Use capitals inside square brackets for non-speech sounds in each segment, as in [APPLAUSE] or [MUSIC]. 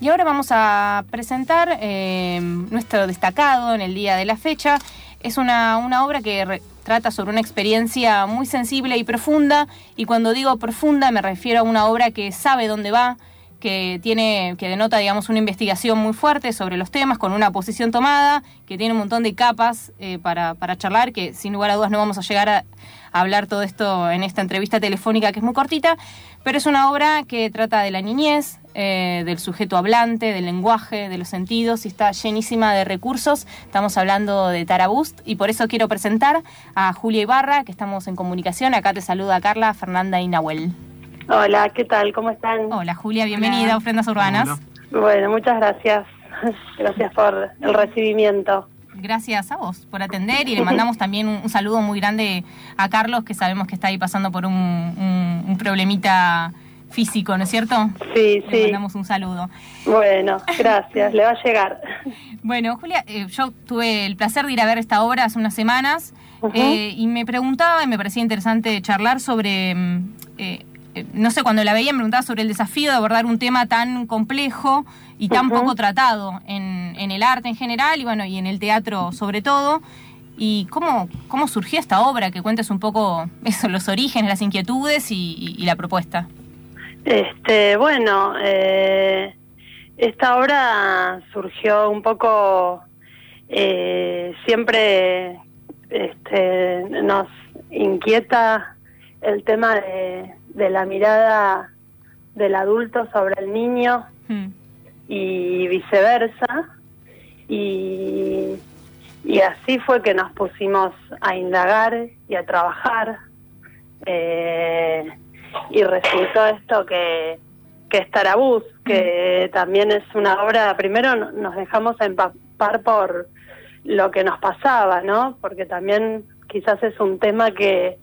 y ahora vamos a presentar eh, nuestro destacado en el día de la fecha. Es una, una obra que trata sobre una experiencia muy sensible y profunda, y cuando digo profunda me refiero a una obra que sabe dónde va, que tiene, que denota, digamos, una investigación muy fuerte sobre los temas, con una posición tomada, que tiene un montón de capas eh, para, para charlar, que sin lugar a dudas no vamos a llegar a, hablar todo esto en esta entrevista telefónica que es muy cortita, pero es una obra que trata de la niñez, eh, del sujeto hablante, del lenguaje, de los sentidos y está llenísima de recursos. Estamos hablando de Tarabust y por eso quiero presentar a Julia Ibarra, que estamos en comunicación. Acá te saluda Carla, Fernanda y Nahuel. Hola, ¿qué tal? ¿Cómo están? Hola Julia, bienvenida a Ofrendas Urbanas. Bueno, muchas gracias. Gracias por el recibimiento gracias a vos por atender y le mandamos también un, saludo muy grande a Carlos, que sabemos que está ahí pasando por un, problemita físico, ¿no es cierto? Sí, sí. Le mandamos un saludo. Bueno, gracias, le va a llegar. [LAUGHS] Bueno, Julia, eh, yo tuve el placer de ir a ver esta obra hace unas semanas eh, y me preguntaba y me parecía interesante charlar sobre mm, eh, eh, no sé, cuando la veía me preguntaba sobre el desafío de abordar un tema tan complejo y tan poco tratado en, en, el arte en general y bueno, y en el teatro sobre todo. ¿Y cómo, cómo surgió esta obra? Que cuentes un poco eso, los orígenes, las inquietudes y, la propuesta. Este, bueno, eh, esta obra surgió un poco eh, siempre este, nos inquieta el tema de, de la mirada del adulto sobre el niño hmm. y viceversa. Y, y, así fue que nos pusimos a indagar y a trabajar. Eh, y resultó esto que, que es Tarabús, que también es una obra, primero nos dejamos empapar por lo que nos pasaba, ¿no? Porque también quizás es un tema que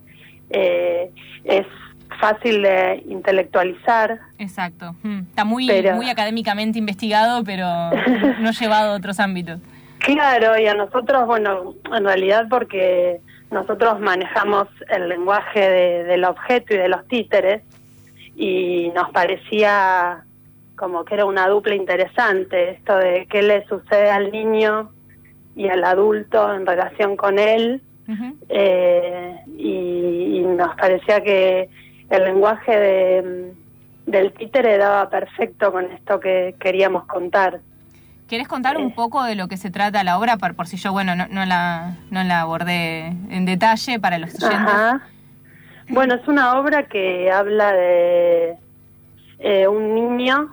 eh, es fácil de intelectualizar. Exacto. Mm. Está muy, muy académicamente investigado, pero no llevado a otros ámbitos. Claro, y a nosotros, bueno, en realidad porque nosotros manejamos el lenguaje del objeto y de los títeres y nos parecía como que era una dupla interesante esto de qué le sucede al niño y al adulto en relación con él eh, y, nos parecía que el lenguaje de, del títere daba perfecto con esto que queríamos contar. ¿Quieres contar un poco de lo que se trata la obra? Por, por si yo, bueno, no, la, no la abordé en detalle para los oyentes. Bueno, es una obra que habla de eh, un niño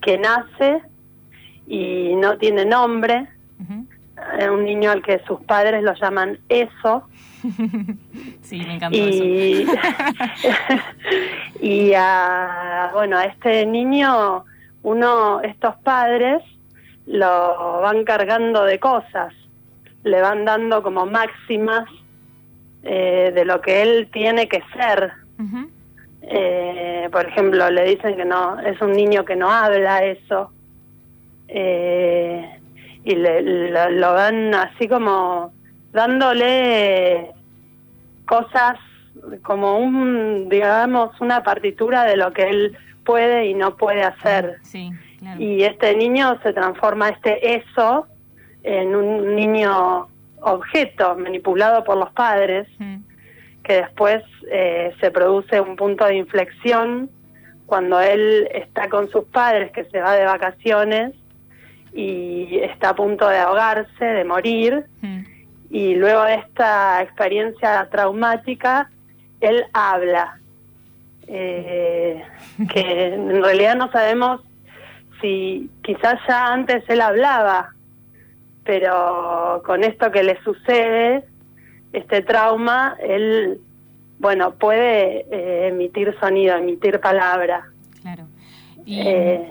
que nace y no tiene nombre. Uh Un niño al que sus padres lo llaman eso [LAUGHS] sí, me encantó y, [LAUGHS] [LAUGHS] y a, bueno, a este niño, uno, estos padres lo van cargando de cosas, le van dando como máximas eh, de lo que él tiene que ser. Eh, por ejemplo, le dicen que no, es un niño que no habla eso. Eh, y le, lo van así como dándole cosas como un, digamos, una partitura de lo que él puede y no puede hacer. Y este niño se transforma, este eso, en un niño objeto manipulado por los padres, que después eh, se produce un punto de inflexión cuando él está con sus padres, que se va de vacaciones y está a punto de ahogarse, de morir. Y luego de esta experiencia traumática, él habla, eh, que en realidad no sabemos si quizás ya antes él hablaba, pero con esto que le sucede, este trauma, él, bueno, puede eh, emitir sonido, emitir palabra. Claro. Y, eh,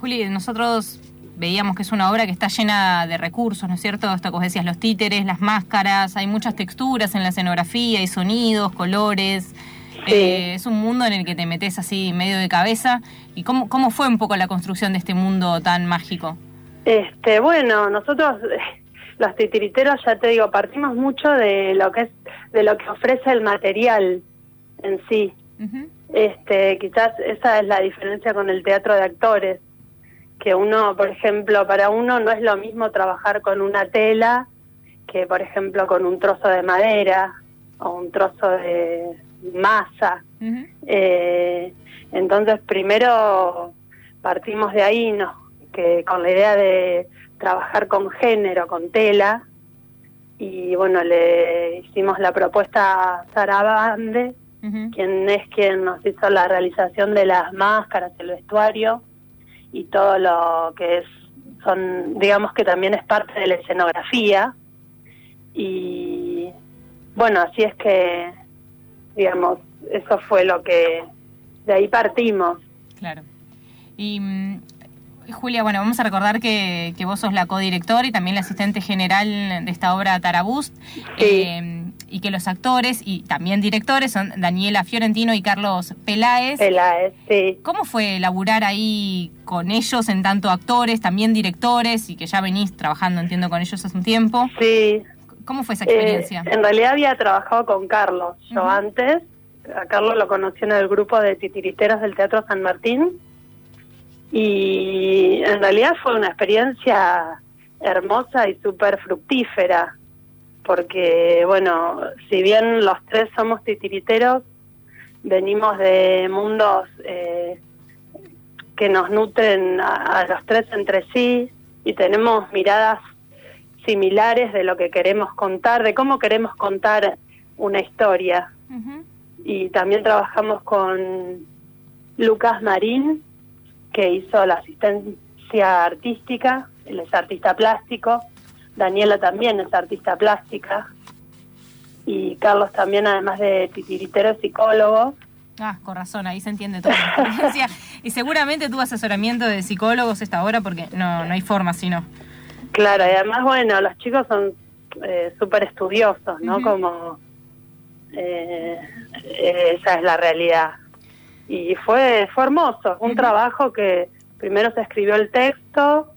Juli, nosotros veíamos que es una obra que está llena de recursos, ¿no es cierto? Esto que vos decías, los títeres, las máscaras, hay muchas texturas en la escenografía, hay sonidos, colores. Eh, es un mundo en el que te metes así medio de cabeza. ¿Y cómo, cómo fue un poco la construcción de este mundo tan mágico? Este, bueno, nosotros [LAUGHS] los titiriteros, ya te digo, partimos mucho de lo que es, de lo que ofrece el material en sí. Este, quizás esa es la diferencia con el teatro de actores que uno, por ejemplo, para uno no es lo mismo trabajar con una tela que, por ejemplo, con un trozo de madera o un trozo de masa. eh, entonces, primero partimos de ahí, ¿no? que con la idea de trabajar con género, con tela, y bueno, le hicimos la propuesta a Sara Bande, quien es quien nos hizo la realización de las máscaras, el vestuario y todo lo que es, son, digamos que también es parte de la escenografía. Y bueno, así es que, digamos, eso fue lo que, de ahí partimos. Claro. Y mm, Julia, bueno, vamos a recordar que, que vos sos la codirectora y también la asistente general de esta obra Tarabust. Eh, y que los actores y también directores son Daniela Fiorentino y Carlos Peláez. Peláez, sí. ¿Cómo fue laburar ahí con ellos en tanto actores, también directores y que ya venís trabajando, entiendo, con ellos hace un tiempo? Sí. ¿Cómo fue esa experiencia? Eh, en realidad había trabajado con Carlos, yo antes. A Carlos lo conocí en el grupo de titiriteros del Teatro San Martín y en realidad fue una experiencia hermosa y súper fructífera, porque, bueno, si bien los tres somos titiriteros, venimos de mundos eh, que nos nutren a, los tres entre sí y tenemos miradas similares de lo que queremos contar, de cómo queremos contar una historia. Y también trabajamos con Lucas Marín, que hizo la asistencia artística, él es artista plástico, Daniela también es artista plástica, y Carlos también, además de titiritero, es psicólogo. Ah, con razón, ahí se entiende experiencia. [LAUGHS] y seguramente tuvo asesoramiento de psicólogos esta hora porque no, no hay forma si no. Claro, y además, bueno, los chicos son eh, súper estudiosos, ¿no? Como eh, esa es la realidad y fue, fue hermoso, un trabajo que primero se escribió el texto,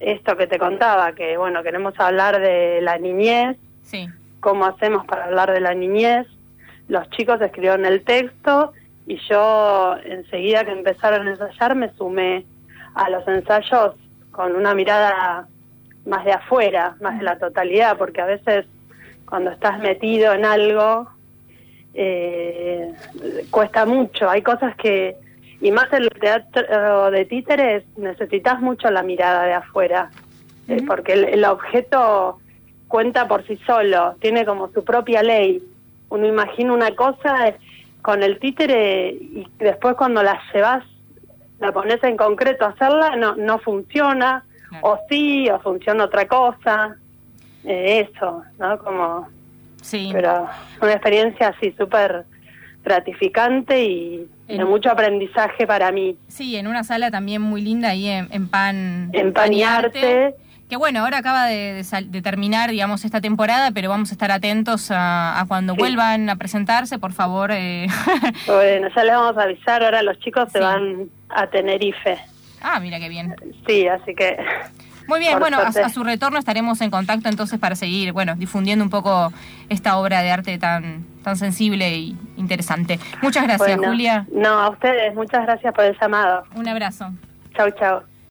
esto que te contaba, que bueno, queremos hablar de la niñez, sí. cómo hacemos para hablar de la niñez, los chicos escribieron el texto y yo enseguida que empezaron a ensayar me sumé a los ensayos con una mirada más de afuera, más de la totalidad, porque a veces cuando estás metido en algo eh, cuesta mucho. Hay cosas que, y más en el teatro de títeres, necesitas mucho la mirada de afuera, eh, porque el, objeto cuenta por sí solo, tiene como su propia ley. Uno imagina una cosa con el títere y después cuando la llevas, la pones en concreto a hacerla, no, no funciona, o sí, o funciona otra cosa. Eh, eso, ¿no? Como Sí. Pero una experiencia así súper gratificante y de mucho aprendizaje para mí. Sí, en una sala también muy linda ahí en, Pan... En Pan y Arte. Que bueno, ahora acaba de, terminar, digamos, esta temporada, pero vamos a estar atentos a, cuando vuelvan a presentarse, por favor. Eh. [LAUGHS] Bueno, ya les vamos a avisar, ahora los chicos se van a Tenerife. Ah, mira qué bien. Sí, así que muy bien, bueno, a, su retorno estaremos en contacto entonces para seguir, bueno, difundiendo un poco esta obra de arte tan, tan sensible e interesante. Muchas gracias, Julia. No, a ustedes, muchas gracias por el llamado. Un abrazo. Chau, chau.